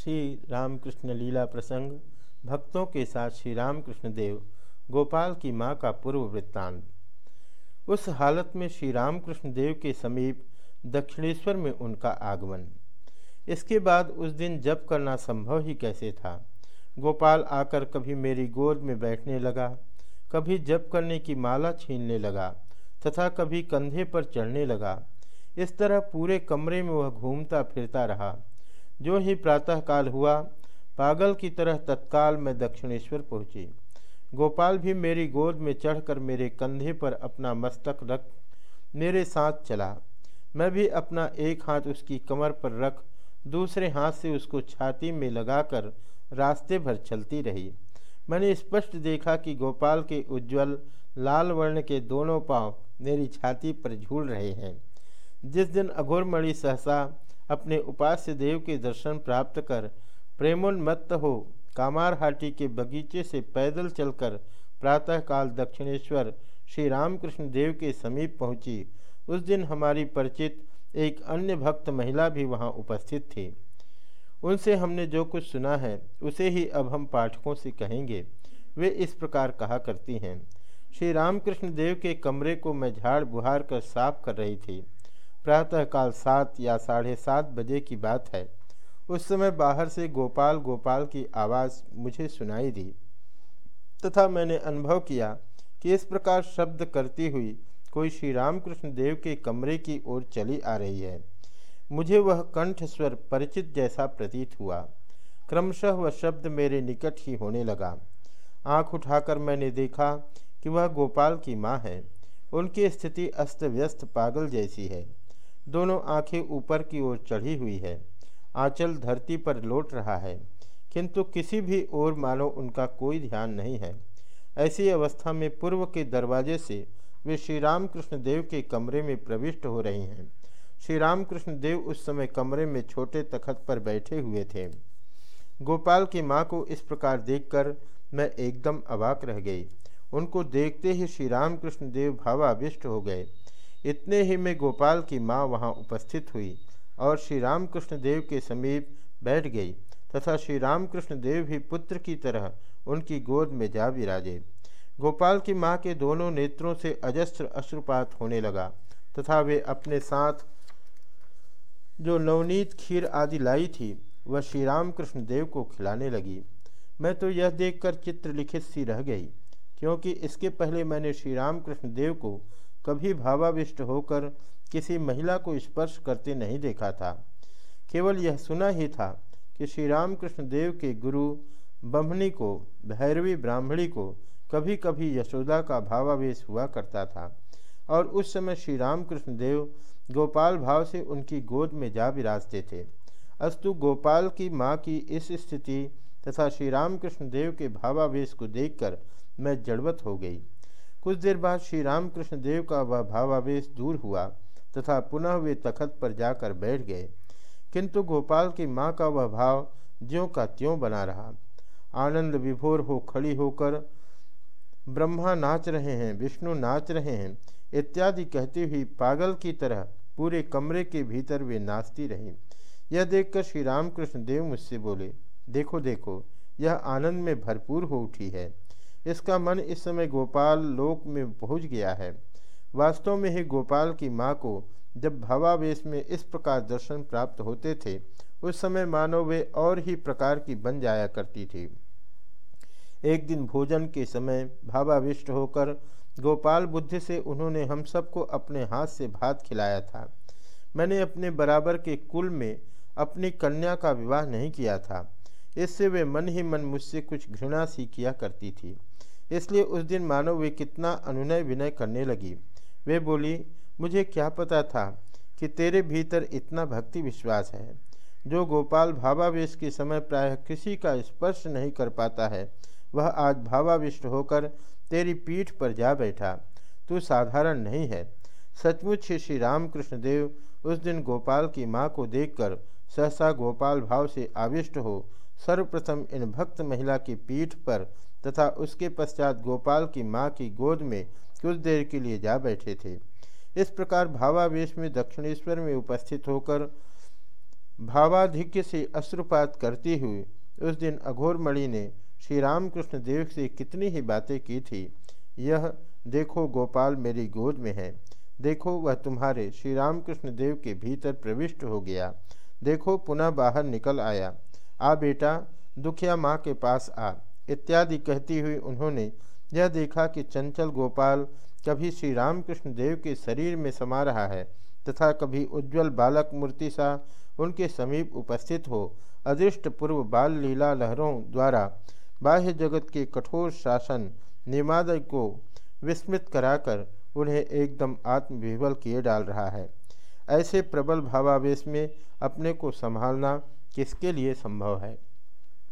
श्री रामकृष्ण लीला प्रसंग, भक्तों के साथ श्री रामकृष्ण देव, गोपाल की माँ का पूर्व वृत्तांत। उस हालत में श्री रामकृष्ण देव के समीप दक्षिणेश्वर में उनका आगमन। इसके बाद उस दिन जप करना संभव ही कैसे था? गोपाल आकर कभी मेरी गोद में बैठने लगा, कभी जप करने की माला छीनने लगा, तथा कभी कंधे पर चढ़ने लगा। इस तरह पूरे कमरे में वह घूमता फिरता रहा। जो ही प्रातःकाल हुआ, पागल की तरह तत्काल मैं दक्षिणेश्वर पहुँची। गोपाल भी मेरी गोद में चढ़कर मेरे कंधे पर अपना मस्तक रख, मेरे साथ चला। मैं भी अपना एक हाथ उसकी कमर पर रख, दूसरे हाथ से उसको छाती में लगाकर रास्ते भर चलती रही। मैंने स्पष्ट देखा कि गोपाल के उज्जवल, लाल वर्ण के दोनों पाँव मेरी छाती पर झूल रहे हैं। जिस दिन अघोरमणि सहसा अपने उपास्य देव के दर्शन प्राप्त कर प्रेमोन्मत्त हो। कामारहाटी के बगीचे से पैदल चलकर प्रातःकाल दक्षिणेश्वर श्री रामकृष्ण देव के समीप पहुँची। उस दिन हमारी परिचित एक अन्य भक्त महिला भी वहाँ उपस्थित थी। उनसे हमने जो कुछ सुना है, उसे ही अब हम पाठकों से कहेंगे। वे इस प्रकार कहा करती हैं। श्री रामकृष्ण देव के कमरे को मैं झाड़ बुहार कर साफ़ कर रही थी। प्रातःकाल सात या साढ़े सात बजे की बात है। उस समय बाहर से गोपाल गोपाल की आवाज़ मुझे सुनाई दी। तथा मैंने अनुभव किया कि इस प्रकार शब्द करती हुई कोई श्री रामकृष्ण देव के कमरे की ओर चली आ रही है। मुझे वह कंठ स्वर परिचित जैसा प्रतीत हुआ। क्रमशः वह शब्द मेरे निकट ही होने लगा। आँख उठाकर मैंने देखा कि वह गोपाल की माँ है। उनकी स्थिति अस्त व्यस्त पागल जैसी है। दोनों आँखें ऊपर की ओर चढ़ी हुई है। आंचल धरती पर लौट रहा है। किंतु किसी भी ओर मानो उनका कोई ध्यान नहीं है। ऐसी अवस्था में पूर्व के दरवाजे से वे श्री रामकृष्ण देव के कमरे में प्रविष्ट हो रही हैं। श्री रामकृष्ण देव उस समय कमरे में छोटे तखत पर बैठे हुए थे। गोपाल की माँ को इस प्रकार देखकर मैं एकदम अवाक रह गई। उनको देखते ही श्री रामकृष्ण देव भावाविष्ट हो गए। इतने ही में गोपाल की माँ वहाँ उपस्थित हुई और श्री रामकृष्ण देव के समीप बैठ गई तथा श्री रामकृष्ण देव भी पुत्र की तरह उनकी गोद में जा विराजे। गोपाल की माँ के दोनों नेत्रों से अजस्त्र अश्रुपात होने लगा तथा वे अपने साथ जो नवनीत खीर आदि लाई थी, वह श्री रामकृष्ण देव को खिलाने लगी। मैं तो यह देखकर चित्र लिखित सी रह गई, क्योंकि इसके पहले मैंने श्री रामकृष्ण देव को कभी भावाविष्ट होकर किसी महिला को स्पर्श करते नहीं देखा था। केवल यह सुना ही था कि श्री रामकृष्ण देव के गुरु बम्हनी को, भैरवी ब्राह्मणी को कभी कभी यशोदा का भावावेश हुआ करता था और उस समय श्री रामकृष्ण देव गोपाल भाव से उनकी गोद में जा विराजते थे। अस्तु गोपाल की माँ की इस स्थिति तथा श्री रामकृष्ण देव के भावावेश को देखकर मैं जड़वत हो गई। कुछ देर बाद श्री रामकृष्ण देव का वह भावावेश दूर हुआ तथा पुनः वे तखत पर जाकर बैठ गए। किंतु गोपाल की माँ का वह भाव ज्यों का त्यों बना रहा। आनंद विभोर हो खड़ी होकर ब्रह्मा नाच रहे हैं, विष्णु नाच रहे हैं, इत्यादि कहती हुई पागल की तरह पूरे कमरे के भीतर वे नाचती रहीं। यह देखकर श्री रामकृष्ण देव मुझसे बोले, देखो देखो, यह आनंद में भरपूर हो उठी है। इसका मन इस समय गोपाल लोक में पहुँच गया है। वास्तव में ही गोपाल की माँ को जब भावावेश में इस प्रकार दर्शन प्राप्त होते थे, उस समय मानो वे और ही प्रकार की बन जाया करती थी। एक दिन भोजन के समय भावाविष्ट होकर गोपाल बुद्धि से उन्होंने हम सबको अपने हाथ से भात खिलाया था। मैंने अपने बराबर के कुल में अपनी कन्या का विवाह नहीं किया था। इससे वे मन ही मन मुझसे कुछ घृणा सी किया करती थी। इसलिए उस दिन मानो वे कितना अनुनय विनय करने लगी। वे बोली, मुझे क्या पता था कि तेरे भीतर इतना भक्ति विश्वास है, जो गोपाल भावावेश के समय प्रायः किसी का स्पर्श नहीं कर पाता है। वह आज भावाविष्ट होकर तेरी पीठ पर जा बैठा। तू साधारण नहीं है। सचमुच श्री रामकृष्ण देव उस दिन गोपाल की माँ को देखकर सहसा गोपाल भाव से आविष्ट हो सर्वप्रथम इन भक्त महिला की पीठ पर तथा उसके पश्चात गोपाल की माँ की गोद में कुछ देर के लिए जा बैठे थे। इस प्रकार भावावेश में दक्षिणेश्वर में उपस्थित होकर भावाधिक्य से अश्रुपात करती हुई उस दिन अघोरमणि ने श्री रामकृष्ण देव से कितनी ही बातें की थी। यह, देखो गोपाल मेरी गोद में है। देखो वह तुम्हारे श्री रामकृष्ण देव के भीतर प्रविष्ट हो गया। देखो पुनः बाहर निकल आया। आ बेटा, दुखिया माँ के पास आ। इत्यादि कहती हुई उन्होंने यह देखा कि चंचल गोपाल कभी श्री रामकृष्ण देव के शरीर में समा रहा है तथा कभी उज्जवल बालक मूर्ति सा उनके समीप उपस्थित हो। अदृष्ट पूर्व बाल लीला लहरों द्वारा बाह्य जगत के कठोर शासन निमादय को विस्मृत कराकर उन्हें एकदम आत्मविह्वल किए डाल रहा है। ऐसे प्रबल भावावेश में अपने को संभालना किसके लिए संभव है?